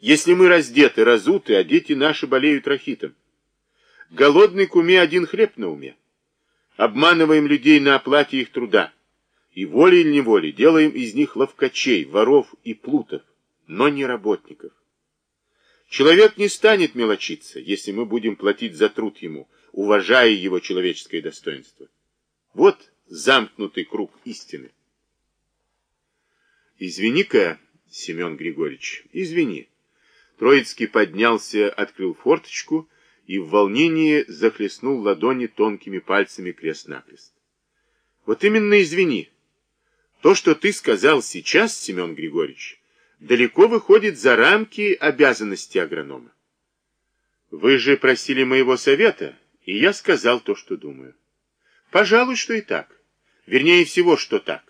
Если мы раздеты, разуты, а дети наши болеют рахитом? Голодный куме один хлеб на уме. Обманываем людей на оплате их труда. И волей или неволей делаем из них ловкачей, воров и плутов, но не работников. Человек не станет мелочиться, если мы будем платить за труд ему, уважая его человеческое достоинство. Вот замкнутый круг истины. Извини-ка, Семен Григорьевич, извини. Троицкий поднялся, открыл форточку и в волнении захлестнул ладони тонкими пальцами крест-накрест. Вот именно извини. То, что ты сказал сейчас, Семен Григорьевич, далеко выходит за рамки обязанностей агронома. Вы же просили моего совета, и я сказал то, что думаю. Пожалуй, что и так. Вернее всего, что так.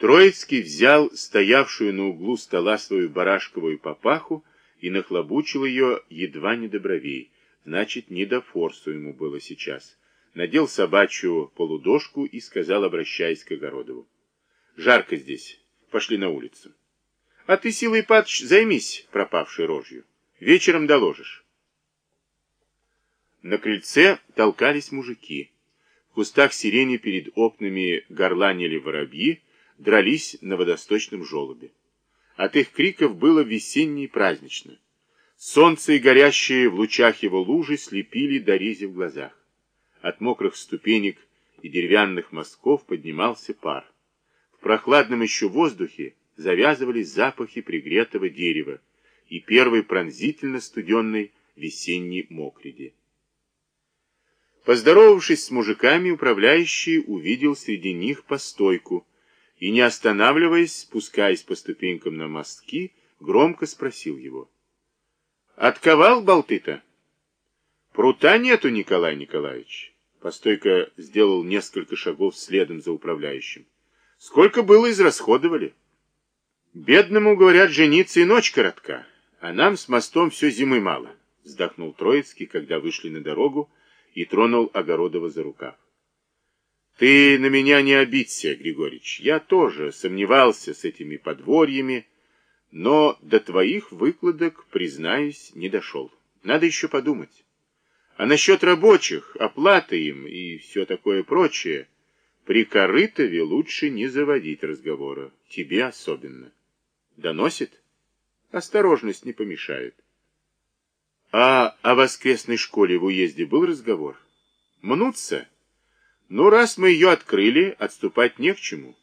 Троицкий взял стоявшую на углу стола свою барашковую папаху и нахлобучил ее едва не до бровей. Значит, не до форсу ему было сейчас. Надел собачью полудошку и сказал, обращаясь к Огородову. Жарко здесь. Пошли на улицу. А ты, Силой Ипатыч, займись пропавшей рожью. Вечером доложишь. На крыльце толкались мужики. В кустах сирени перед окнами горланили воробьи, дрались на водосточном желобе. От их криков было весенне и празднично. Солнце и горящие в лучах его лужи слепили до рези в глазах. От мокрых ступенек и деревянных мазков поднимался пар. В прохладном еще воздухе завязывались запахи пригретого дерева и первой пронзительно студенной весенней мокриди. Поздоровавшись с мужиками, управляющий увидел среди них постойку и, не останавливаясь, спускаясь по ступенькам на мостки, громко спросил его. «Отковал болты-то?» «Прута нету, Николай Николаевич». Постойка сделал несколько шагов следом за управляющим. «Сколько было израсходовали?» «Бедному, говорят, жениться и ночь коротка, а нам с мостом все зимы мало», вздохнул Троицкий, когда вышли на дорогу, и тронул Огородова за рукав. Ты на меня не обидься, Григорьевич. Я тоже сомневался с этими подворьями, но до твоих выкладок, признаюсь, не дошел. Надо еще подумать. А насчет рабочих, оплаты им и все такое прочее, при Корытове лучше не заводить разговора, тебе особенно. Доносит? Осторожность не помешает. А о воскресной школе в уезде был разговор? Мнутся? Ну, раз мы ее открыли, отступать не к чему.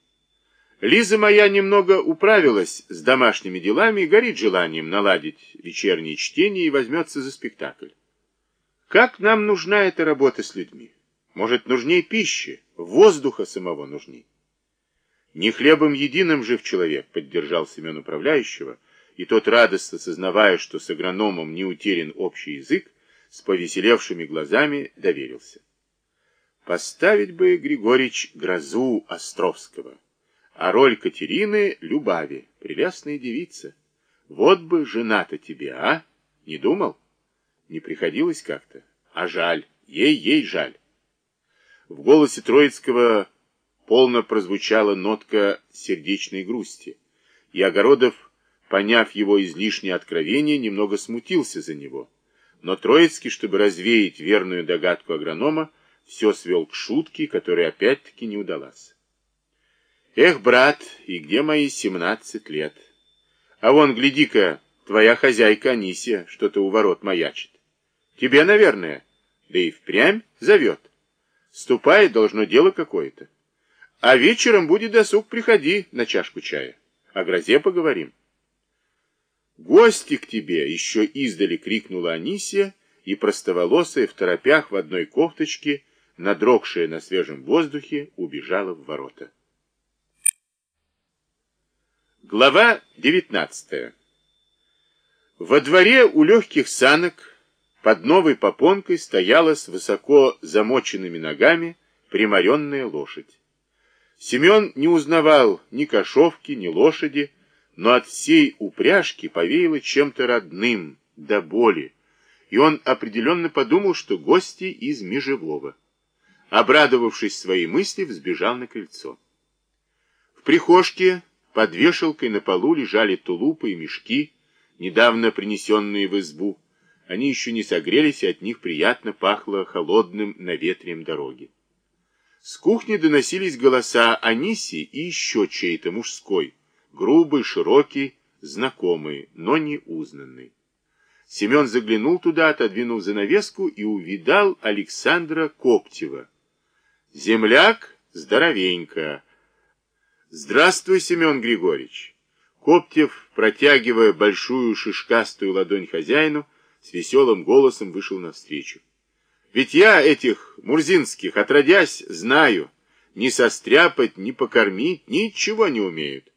Лиза моя немного управилась с домашними делами и горит желанием наладить вечернее чтение и возьмется за спектакль. Как нам нужна эта работа с людьми? Может, нужнее пищи, воздуха самого нужней? Не хлебом единым жив человек, поддержал Семен управляющего, и тот, радостно сознавая, что с агрономом не утерян общий язык, с повеселевшими глазами доверился. Поставить бы, Григорьевич, грозу Островского, а роль Катерины — Любави, прелестная девица. Вот бы жена-то тебе, а? Не думал? Не приходилось как-то? А жаль, ей-ей жаль. В голосе Троицкого полно прозвучала нотка сердечной грусти, и Огородов поняв его излишнее откровение, немного смутился за него. Но Троицкий, чтобы развеять верную догадку агронома, все свел к шутке, которая опять-таки не удалась. «Эх, брат, и где мои семнадцать лет? А вон, гляди-ка, твоя хозяйка Анисия что-то у ворот маячит. Тебе, наверное, да и впрямь зовет. Ступай, должно дело какое-то. А вечером будет досуг, приходи на чашку чая. О грозе поговорим». «Гости к тебе!» — еще издали крикнула Анисия, и простоволосая в торопях в одной кофточке, надрогшая на свежем воздухе, убежала в ворота. Глава девятнадцатая. Во дворе у легких санок под новой попонкой стояла с высоко замоченными ногами приморенная лошадь. Семен не узнавал ни кошовки, ни лошади, но от всей упряжки повеяло чем-то родным, до боли, и он определенно подумал, что гости из Межевого. Обрадовавшись своей мысли, взбежал на крыльцо. В прихожке под вешалкой на полу лежали тулупы и мешки, недавно принесенные в избу. Они еще не согрелись, и от них приятно пахло холодным наветрием дороги. С кухни доносились голоса Аниси и еще чей-то мужской, грубый, широкий, знакомый, но не узнанный. Семен заглянул туда, отодвинул занавеску и увидал Александра Коптева. Земляк здоровенько. Здравствуй, Семен Григорьевич. Коптев, протягивая большую шишкастую ладонь хозяину, с веселым голосом вышел навстречу. Ведь я этих мурзинских, отродясь, знаю, ни состряпать, ни покормить, ничего не умеют.